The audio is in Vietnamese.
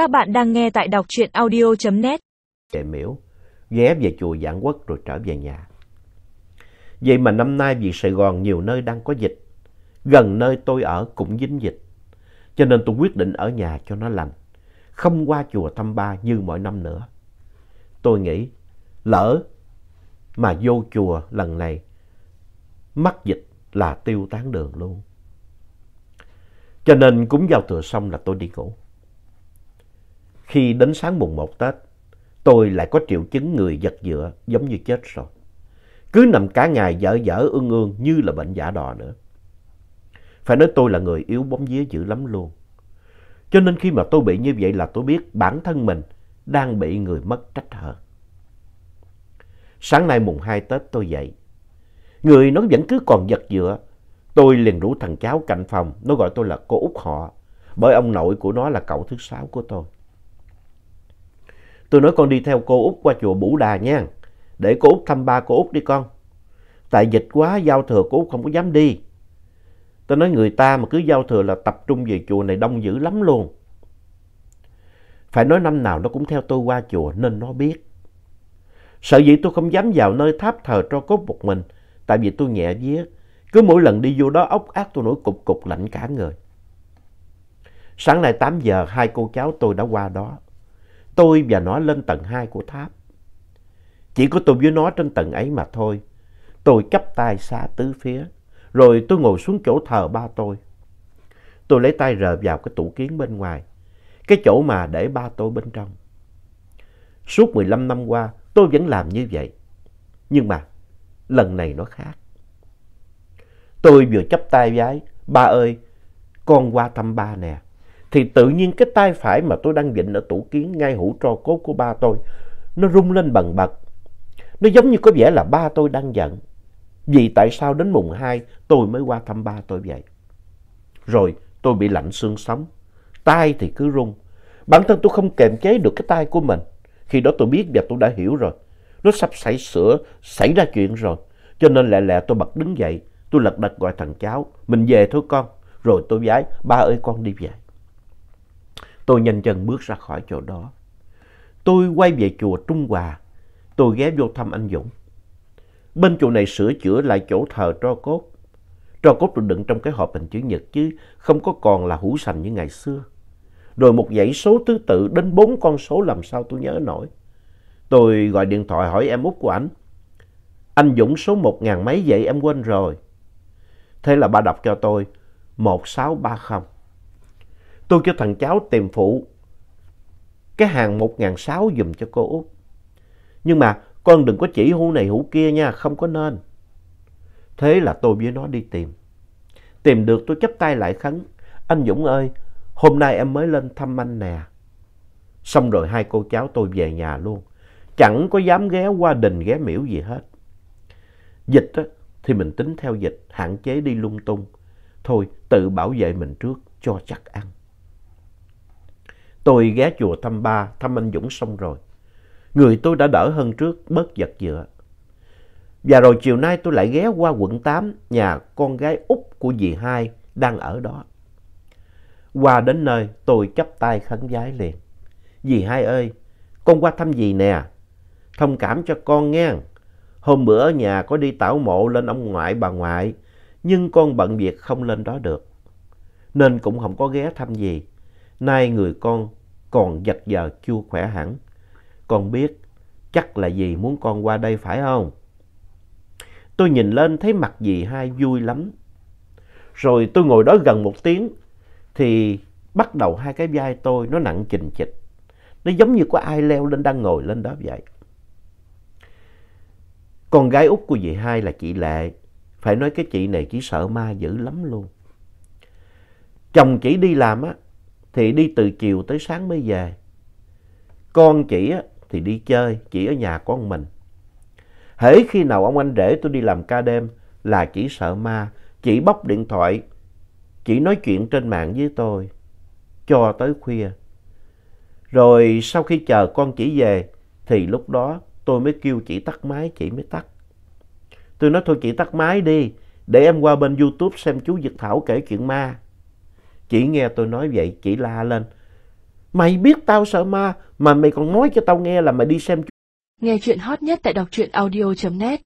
Các bạn đang nghe tại đọc truyện audio.net. Về miễu, ghé về chùa Giảng Quốc rồi trở về nhà. Vậy mà năm nay vì Sài Gòn nhiều nơi đang có dịch, gần nơi tôi ở cũng dính dịch. Cho nên tôi quyết định ở nhà cho nó lành, không qua chùa thăm ba như mọi năm nữa. Tôi nghĩ, lỡ mà vô chùa lần này, mắc dịch là tiêu tán đường luôn. Cho nên cúng giao thừa xong là tôi đi ngủ. Khi đến sáng mùng 1 Tết, tôi lại có triệu chứng người giật dựa giống như chết rồi. Cứ nằm cả ngày dở dở ương ương như là bệnh giả đò nữa. Phải nói tôi là người yếu bóng vía dữ lắm luôn. Cho nên khi mà tôi bị như vậy là tôi biết bản thân mình đang bị người mất trách hờn. Sáng nay mùng 2 Tết tôi dậy. Người nó vẫn cứ còn giật dựa. Tôi liền rủ thằng cháu cạnh phòng, nó gọi tôi là cô út họ. Bởi ông nội của nó là cậu thứ sáu của tôi. Tôi nói con đi theo cô út qua chùa Bủ Đà nha. Để cô út thăm ba cô út đi con. Tại dịch quá, giao thừa cô út không có dám đi. Tôi nói người ta mà cứ giao thừa là tập trung về chùa này đông dữ lắm luôn. Phải nói năm nào nó cũng theo tôi qua chùa nên nó biết. Sợ dĩ tôi không dám vào nơi tháp thờ tro cốt một mình. Tại vì tôi nhẹ vía. Cứ mỗi lần đi vô đó ốc ác tôi nổi cục cục lạnh cả người. Sáng nay 8 giờ hai cô cháu tôi đã qua đó. Tôi và nó lên tầng 2 của tháp. Chỉ có tôi với nó trên tầng ấy mà thôi. Tôi chắp tay xa tứ phía. Rồi tôi ngồi xuống chỗ thờ ba tôi. Tôi lấy tay rờ vào cái tủ kiến bên ngoài. Cái chỗ mà để ba tôi bên trong. Suốt 15 năm qua tôi vẫn làm như vậy. Nhưng mà lần này nó khác. Tôi vừa chắp tay vái. Ba ơi, con qua thăm ba nè thì tự nhiên cái tay phải mà tôi đang định ở tủ kiến ngay hũ tro cốt của ba tôi, nó rung lên bần bật. Nó giống như có vẻ là ba tôi đang giận. Vì tại sao đến mùng 2 tôi mới qua thăm ba tôi vậy? Rồi tôi bị lạnh xương sống, tay thì cứ rung. Bản thân tôi không kềm chế được cái tay của mình. Khi đó tôi biết và tôi đã hiểu rồi. Nó sắp xảy sửa, xảy ra chuyện rồi. Cho nên lẹ lẹ tôi bật đứng dậy. Tôi lật đật gọi thằng cháu. Mình về thôi con. Rồi tôi vái, ba ơi con đi về. Tôi nhanh chân bước ra khỏi chỗ đó. Tôi quay về chùa Trung Hòa. Tôi ghé vô thăm anh Dũng. Bên chùa này sửa chữa lại chỗ thờ tro cốt. Tro cốt được đựng trong cái hộp hình chữ nhật chứ không có còn là hũ sành như ngày xưa. Rồi một dãy số thứ tự đến bốn con số làm sao tôi nhớ nổi. Tôi gọi điện thoại hỏi em út của ảnh. Anh Dũng số một ngàn mấy vậy em quên rồi. Thế là ba đọc cho tôi 1630. Tôi cho thằng cháu tìm phụ cái hàng 1.600 dùm cho cô Út. Nhưng mà con đừng có chỉ hũ này hũ kia nha, không có nên. Thế là tôi với nó đi tìm. Tìm được tôi chấp tay lại khấn. Anh Dũng ơi, hôm nay em mới lên thăm anh nè. Xong rồi hai cô cháu tôi về nhà luôn. Chẳng có dám ghé qua đình ghé miễu gì hết. Dịch á, thì mình tính theo dịch, hạn chế đi lung tung. Thôi, tự bảo vệ mình trước, cho chắc ăn. Tôi ghé chùa thăm ba, thăm anh Dũng xong rồi. Người tôi đã đỡ hơn trước, bớt giật dựa. Và rồi chiều nay tôi lại ghé qua quận 8, nhà con gái út của dì hai đang ở đó. Qua đến nơi, tôi chắp tay khấn vái liền. Dì hai ơi, con qua thăm dì nè. Thông cảm cho con nghe. Hôm bữa ở nhà có đi tảo mộ lên ông ngoại bà ngoại, nhưng con bận việc không lên đó được. Nên cũng không có ghé thăm dì. Nay người con còn giật giờ chưa khỏe hẳn. Con biết chắc là dì muốn con qua đây phải không? Tôi nhìn lên thấy mặt dì hai vui lắm. Rồi tôi ngồi đó gần một tiếng thì bắt đầu hai cái vai tôi nó nặng chình chịch. Nó giống như có ai leo lên đang ngồi lên đó vậy. Con gái út của dì hai là chị Lệ. Phải nói cái chị này chỉ sợ ma dữ lắm luôn. Chồng chỉ đi làm á, thì đi từ chiều tới sáng mới về. Con chị á, thì đi chơi, chỉ ở nhà con mình. Hễ khi nào ông anh rể tôi đi làm ca đêm là chỉ sợ ma, chỉ bóc điện thoại, chỉ nói chuyện trên mạng với tôi, cho tới khuya. Rồi sau khi chờ con chỉ về, thì lúc đó tôi mới kêu chị tắt máy, chị mới tắt. Tôi nói thôi chị tắt máy đi, để em qua bên YouTube xem chú Dực Thảo kể chuyện ma. Chị nghe tôi nói vậy, chị la lên. Mày biết tao sợ ma mà mày còn nói cho tao nghe là mày đi xem Nghe chuyện hot nhất tại đọc truyện audio.net